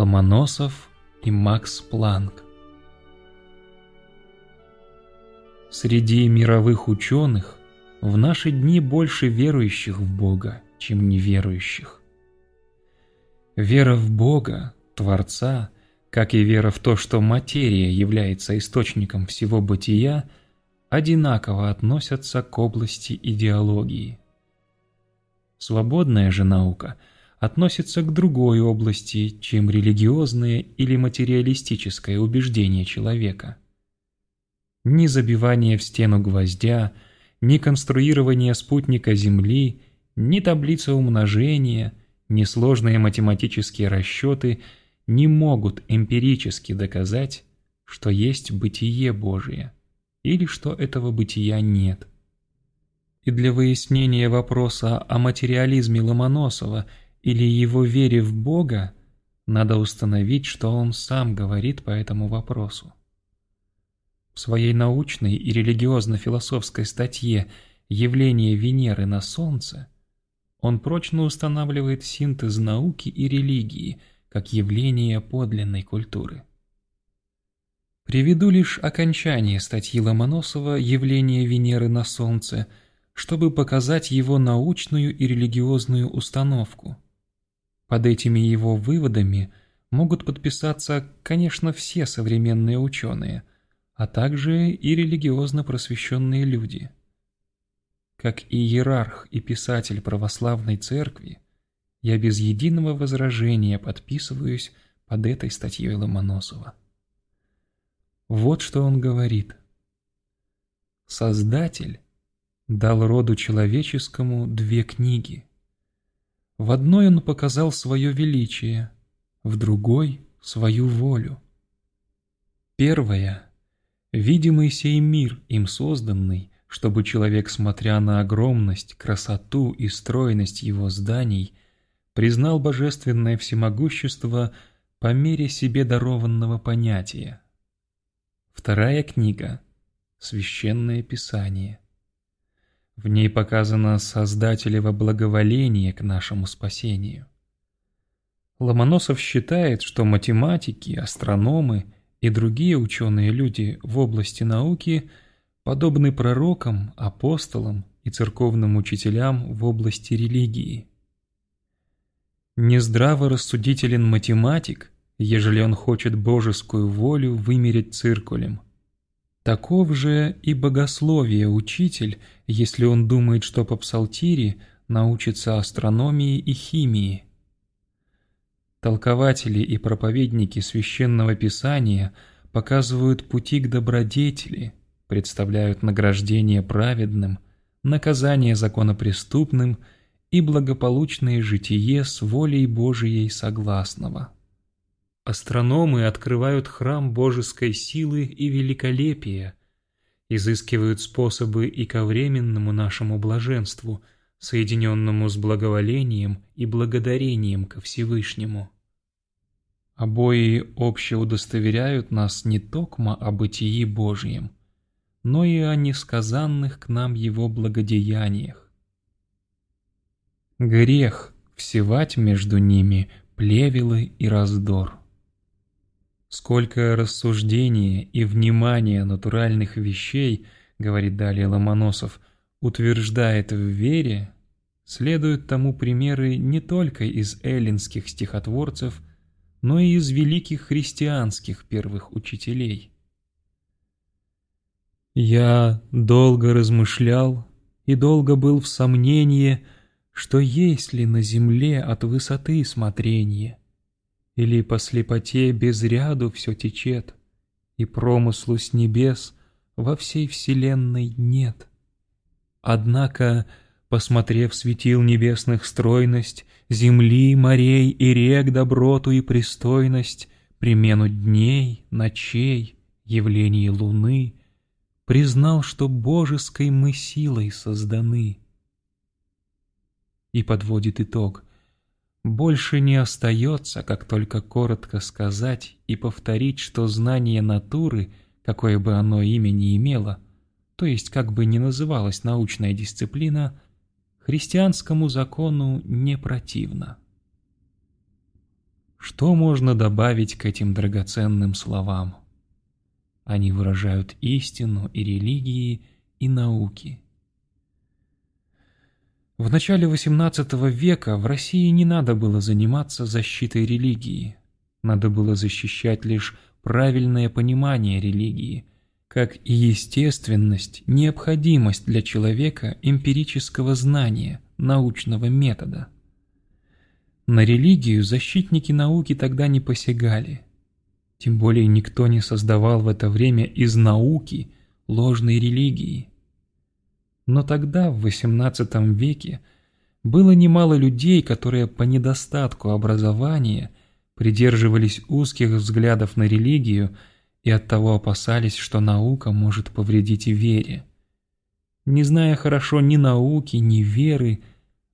Ломоносов и Макс Планк Среди мировых ученых в наши дни больше верующих в Бога, чем неверующих. Вера в Бога, Творца, как и вера в то, что материя является источником всего бытия, одинаково относятся к области идеологии. Свободная же наука относится к другой области, чем религиозное или материалистическое убеждение человека. Ни забивание в стену гвоздя, ни конструирование спутника Земли, ни таблица умножения, ни сложные математические расчеты не могут эмпирически доказать, что есть бытие Божие, или что этого бытия нет. И для выяснения вопроса о материализме Ломоносова или его вере в Бога надо установить, что он сам говорит по этому вопросу. В своей научной и религиозно-философской статье «Явление Венеры на Солнце» он прочно устанавливает синтез науки и религии как явление подлинной культуры. Приведу лишь окончание статьи Ломоносова «Явление Венеры на Солнце», чтобы показать его научную и религиозную установку. Под этими его выводами могут подписаться, конечно, все современные ученые, а также и религиозно просвещенные люди. Как иерарх и писатель православной церкви, я без единого возражения подписываюсь под этой статьей Ломоносова. Вот что он говорит. Создатель дал роду человеческому две книги. В одной он показал свое величие, в другой — свою волю. Первая — видимый сей мир, им созданный, чтобы человек, смотря на огромность, красоту и стройность его зданий, признал божественное всемогущество по мере себе дарованного понятия. Вторая книга — Священное Писание — в ней показано Создателево благоволение к нашему спасению. Ломоносов считает, что математики, астрономы и другие ученые люди в области науки подобны пророкам, апостолам и церковным учителям в области религии. Нездраво рассудителен математик, ежели он хочет божескую волю вымерить циркулем – Таков же и богословие учитель, если он думает, что по псалтире научится астрономии и химии. Толкователи и проповедники священного писания показывают пути к добродетели, представляют награждение праведным, наказание законопреступным и благополучное житие с волей Божией согласного. Астрономы открывают храм божеской силы и великолепия, изыскивают способы и ко временному нашему блаженству, соединенному с благоволением и благодарением ко Всевышнему. Обои обще удостоверяют нас не токмо о бытии Божьем, но и о несказанных к нам Его благодеяниях. Грех всевать между ними плевелы и раздор. Сколько рассуждения и внимания натуральных вещей, говорит далее Ломоносов, утверждает в вере, следуют тому примеры не только из эллинских стихотворцев, но и из великих христианских первых учителей. Я долго размышлял и долго был в сомнении, что есть ли на земле от высоты смотрение, или по слепоте без ряду все течет, И промыслу с небес во всей вселенной нет. Однако, посмотрев светил небесных стройность, Земли, морей и рек доброту и пристойность, Примену дней, ночей, явлений луны, Признал, что божеской мы силой созданы. И подводит итог — больше не остается, как только коротко сказать и повторить, что знание натуры, какое бы оно имя ни имело, то есть как бы ни называлась научная дисциплина, христианскому закону не противно. что можно добавить к этим драгоценным словам? Они выражают истину и религии, и науки. В начале XVIII века в России не надо было заниматься защитой религии. Надо было защищать лишь правильное понимание религии, как и естественность, необходимость для человека эмпирического знания, научного метода. На религию защитники науки тогда не посягали. Тем более никто не создавал в это время из науки ложной религии. Но тогда, в XVIII веке, было немало людей, которые по недостатку образования придерживались узких взглядов на религию и оттого опасались, что наука может повредить вере. Не зная хорошо ни науки, ни веры,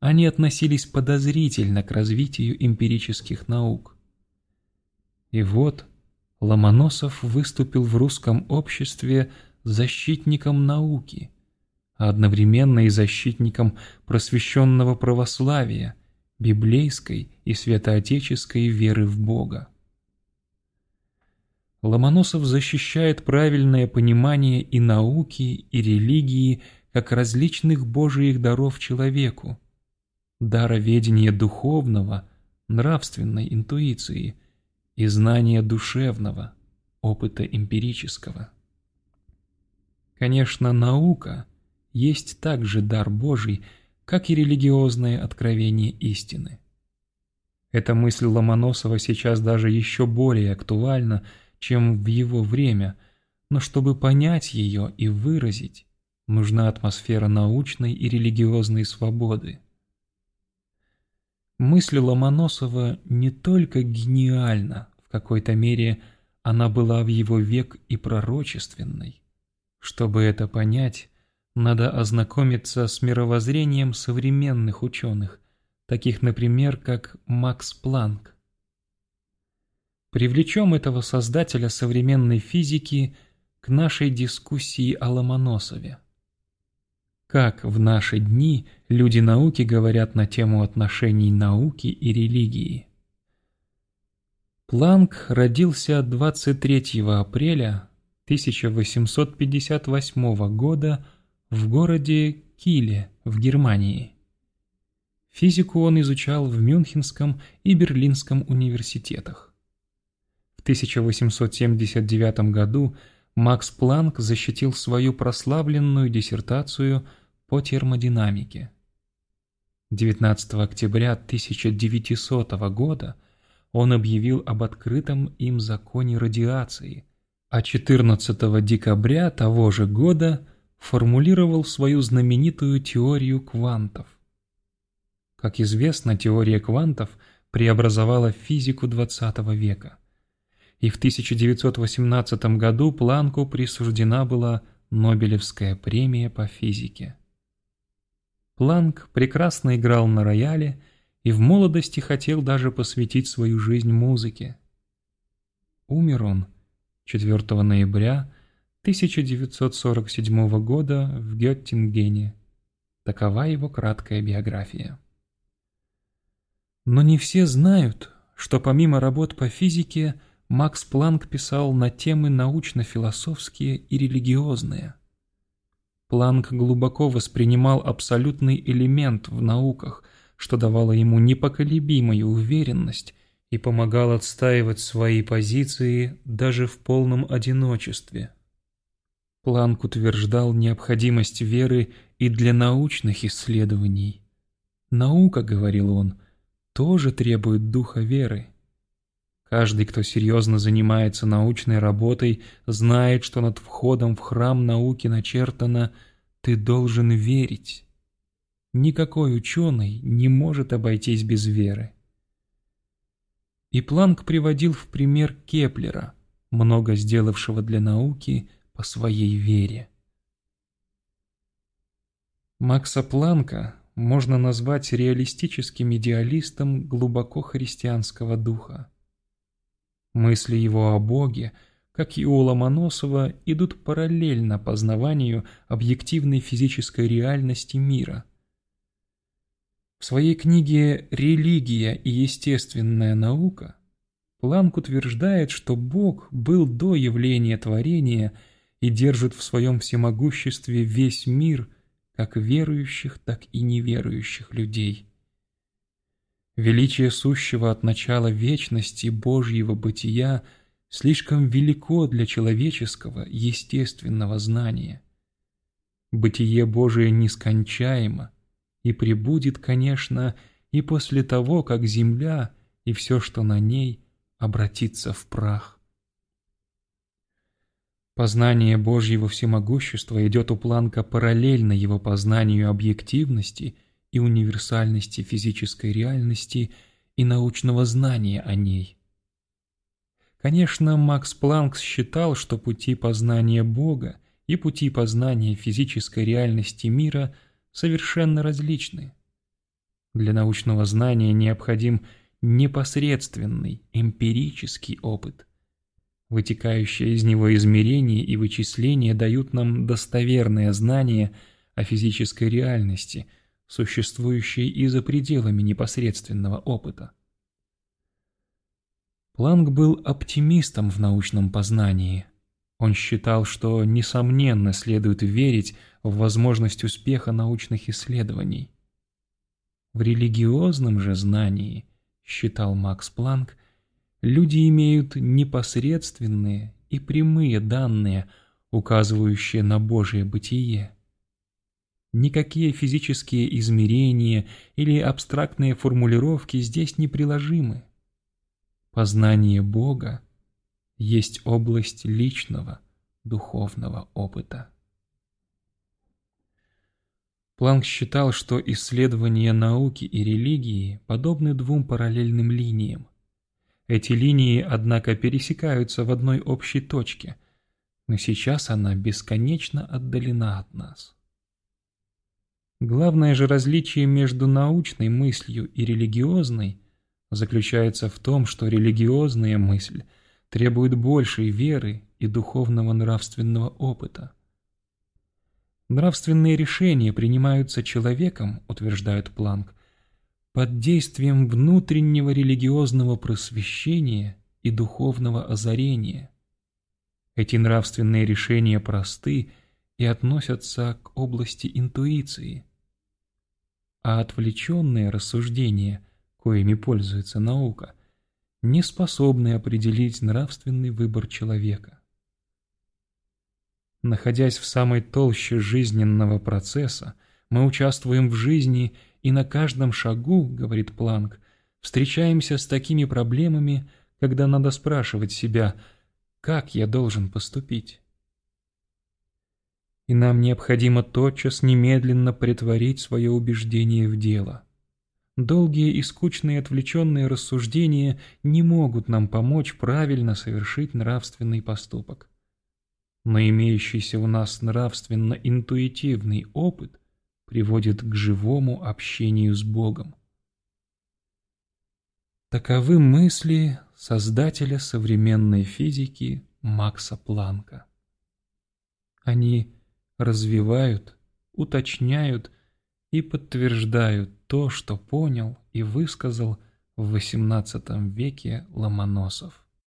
они относились подозрительно к развитию эмпирических наук. И вот Ломоносов выступил в русском обществе защитником науки, а одновременно и защитником просвещенного православия, библейской и святоотеческой веры в Бога. Ломоносов защищает правильное понимание и науки, и религии как различных божиих даров человеку, дара ведения духовного, нравственной интуиции и знания душевного, опыта эмпирического. Конечно, наука есть также дар Божий, как и религиозное откровение истины. Эта мысль Ломоносова сейчас даже еще более актуальна, чем в его время, но чтобы понять ее и выразить, нужна атмосфера научной и религиозной свободы. Мысль Ломоносова не только гениальна, в какой-то мере она была в его век и пророчественной. Чтобы это понять, надо ознакомиться с мировоззрением современных ученых, таких, например, как Макс Планк. Привлечем этого создателя современной физики к нашей дискуссии о Ломоносове. Как в наши дни люди науки говорят на тему отношений науки и религии? Планк родился 23 апреля 1858 года в городе Киле в Германии. Физику он изучал в Мюнхенском и Берлинском университетах. В 1879 году Макс Планк защитил свою прославленную диссертацию по термодинамике. 19 октября 1900 года он объявил об открытом им законе радиации, а 14 декабря того же года формулировал свою знаменитую теорию квантов. Как известно, теория квантов преобразовала физику XX века и в 1918 году Планку присуждена была Нобелевская премия по физике. Планк прекрасно играл на рояле и в молодости хотел даже посвятить свою жизнь музыке. Умер он 4 ноября 1947 года в Геттингене. Такова его краткая биография. Но не все знают, что помимо работ по физике – Макс Планк писал на темы научно-философские и религиозные. Планк глубоко воспринимал абсолютный элемент в науках, что давало ему непоколебимую уверенность и помогал отстаивать свои позиции даже в полном одиночестве. Планк утверждал необходимость веры и для научных исследований. «Наука, — говорил он, — тоже требует духа веры. Каждый, кто серьезно занимается научной работой, знает, что над входом в храм науки начертано «ты должен верить». Никакой ученый не может обойтись без веры. И Планк приводил в пример Кеплера, много сделавшего для науки по своей вере. Макса Планка можно назвать реалистическим идеалистом глубоко христианского духа. Мысли его о Боге, как и у Ломоносова, идут параллельно познаванию объективной физической реальности мира. В своей книге «Религия и естественная наука» Планк утверждает, что Бог был до явления творения и держит в своем всемогуществе весь мир, как верующих, так и неверующих людей. Величие сущего от начала вечности Божьего бытия слишком велико для человеческого естественного знания. Бытие Божие нескончаемо и пребудет, конечно, и после того, как земля и все, что на ней, обратится в прах. Познание Божьего всемогущества идет у Планка параллельно его познанию объективности и универсальности физической реальности и научного знания о ней. Конечно, Макс Планк считал, что пути познания Бога и пути познания физической реальности мира совершенно различны. Для научного знания необходим непосредственный эмпирический опыт. Вытекающие из него измерения и вычисления дают нам достоверное знание о физической реальности – существующие и за пределами непосредственного опыта. Планк был оптимистом в научном познании. Он считал, что, несомненно, следует верить в возможность успеха научных исследований. В религиозном же знании, считал Макс Планк, люди имеют непосредственные и прямые данные, указывающие на Божие бытие. Никакие физические измерения или абстрактные формулировки здесь не приложимы. Познание Бога есть область личного духовного опыта. Планк считал, что исследования науки и религии подобны двум параллельным линиям. Эти линии, однако, пересекаются в одной общей точке, но сейчас она бесконечно отдалена от нас. Главное же различие между научной мыслью и религиозной заключается в том, что религиозная мысль требует большей веры и духовного нравственного опыта. Нравственные решения принимаются человеком, утверждает Планк, под действием внутреннего религиозного просвещения и духовного озарения. Эти нравственные решения просты и относятся к области интуиции – а отвлеченные рассуждения, коими пользуется наука, не способны определить нравственный выбор человека. Находясь в самой толще жизненного процесса, мы участвуем в жизни и на каждом шагу, говорит Планк, встречаемся с такими проблемами, когда надо спрашивать себя, как я должен поступить и нам необходимо тотчас немедленно притворить свое убеждение в дело. Долгие и скучные отвлеченные рассуждения не могут нам помочь правильно совершить нравственный поступок. Но имеющийся у нас нравственно-интуитивный опыт приводит к живому общению с Богом. Таковы мысли создателя современной физики Макса Планка. Они развивают, уточняют и подтверждают то, что понял и высказал в XVIII веке Ломоносов.